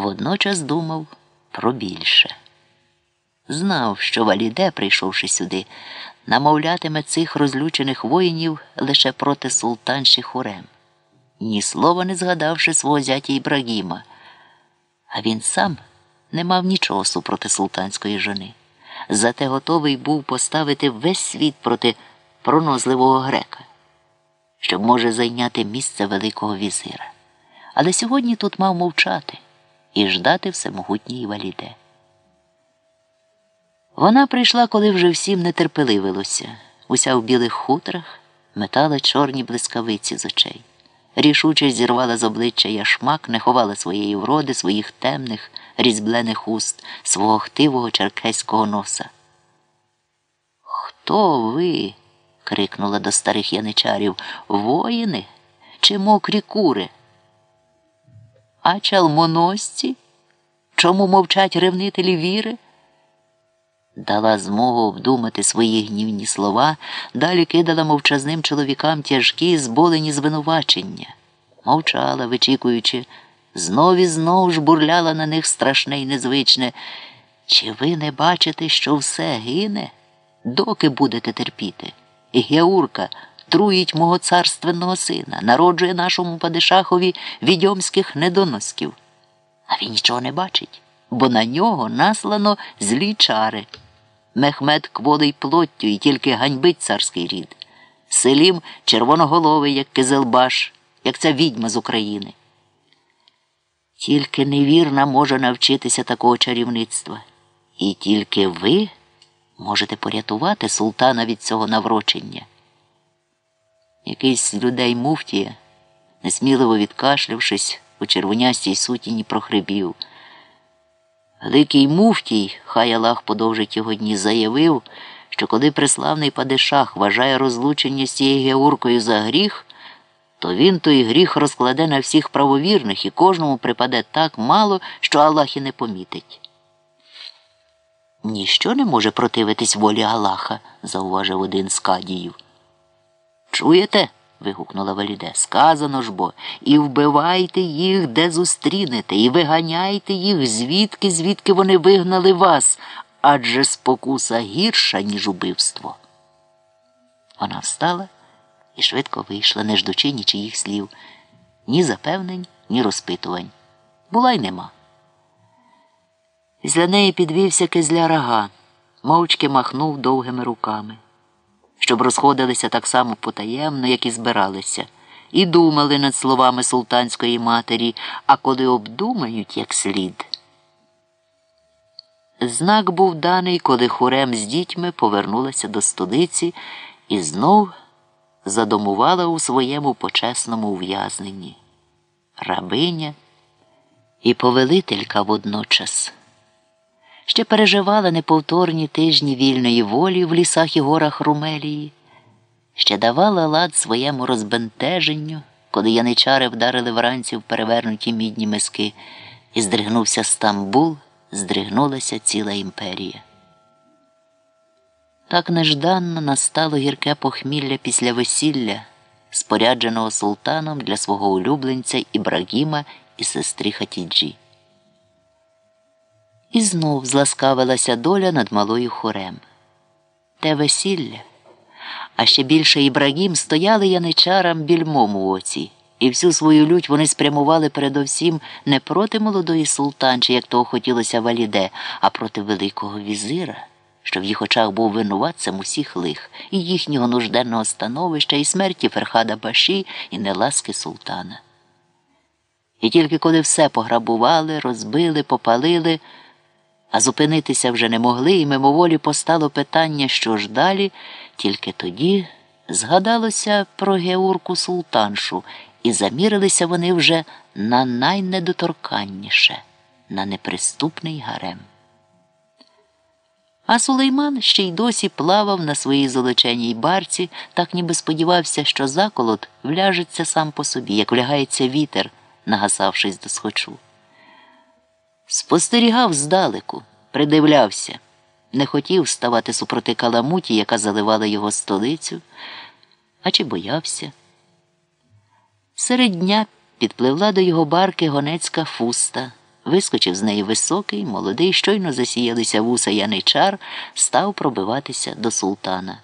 водночас думав про більше. Знав, що Валіде, прийшовши сюди, намовлятиме цих розлючених воїнів лише проти султанші Хурем, ні слова не згадавши свого зятя Ібрагіма, а він сам не мав нічого супроти султанської жони. Зате готовий був поставити весь світ проти пронозливого грека, щоб може зайняти місце Великого візира. Але сьогодні тут мав мовчати і ждати всемогутньої валіде. Вона прийшла, коли вже всім нетерпеливилося, уся в білих хутрах метала чорні блискавиці з очей. Рішуче зірвала з обличчя яшмак, не ховала своєї вроди, своїх темних, різьблених уст, свого хтивого черкеського носа. Хто ви? крикнула до старих яничарів. Воїни чи мокрі кури? А чалмоносці? Чому мовчать ревнителі віри? Дала змогу обдумати свої гнівні слова, далі кидала мовчазним чоловікам тяжкі, зболені звинувачення. Мовчала, вичікуючи, знов і знов ж бурляла на них страшне і незвичне. Чи ви не бачите, що все гине? Доки будете терпіти? Геурка труїть мого царственного сина, народжує нашому падишахові відьомських недоносків. А він нічого не бачить, бо на нього наслано злі чари. Мехмед кволий плоттю і тільки ганьбить царський рід. Селім червоноголовий, як Кизелбаш, як ця відьма з України. Тільки невірна може навчитися такого чарівництва. І тільки ви можете порятувати султана від цього наврочення. Якийсь людей муфтія, несміливо відкашлявшись, у червонястій сутіні прохрибів. Великий муфтій, хай Аллах подовжить його дні, заявив, що коли преславний падишах вважає розлучення з цією геуркою за гріх, то він той гріх розкладе на всіх правовірних і кожному припаде так мало, що Аллах і не помітить. Ніщо не може противитись волі Аллаха, зауважив один з кадіїв. Чуєте? вигукнула Валіде. Сказано ж бо, і вбивайте їх, де зустрінете, і виганяйте їх, звідки, звідки вони вигнали вас, адже спокуса гірша, ніж убивство. Вона встала і швидко вийшла, не ждучи нічиїх слів, ні запевнень, ні розпитувань. Була й нема. Після неї підвівся кизля рага, мовчки махнув довгими руками щоб розходилися так само потаємно, як і збиралися, і думали над словами султанської матері, а коли обдумають як слід. Знак був даний, коли хурем з дітьми повернулася до столиці і знов задомувала у своєму почесному ув'язненні. Рабиня і повелителька водночас ще переживала неповторні тижні вільної волі в лісах і горах Румелії, ще давала лад своєму розбентеженню, коли яничари вдарили вранці в перевернуті мідні миски, і здригнувся Стамбул, здригнулася ціла імперія. Так нежданно настало гірке похмілля після весілля, спорядженого султаном для свого улюбленця Ібрагіма і сестри Хатіджі. І знов зласкавилася доля над малою хорем. Те весілля, а ще більше Ібрагім стояли яничарам більмом у оці, і всю свою лють вони спрямували передовсім не проти молодої султанчі, як того хотілося валіде, а проти Великого візира, що в їх очах був винуватцем усіх лих, і їхнього нужденного становища, і смерті Ферхада Баші, і неласки султана. І тільки коли все пограбували, розбили, попалили а зупинитися вже не могли, і мимоволі постало питання, що ж далі, тільки тоді згадалося про Геурку султаншу, і замірилися вони вже на найнедоторканніше, на неприступний гарем. А Сулейман ще й досі плавав на своїй золоченій барці, так ніби сподівався, що заколот вляжеться сам по собі, як влягається вітер, нагасавшись до схочу. Спостерігав здалеку, придивлявся, не хотів ставати супроти каламуті, яка заливала його столицю, а чи боявся. Серед дня підпливла до його барки гонецька фуста, Вискочив з неї високий, молодий, щойно засіялися вуса яничар, став пробиватися до султана.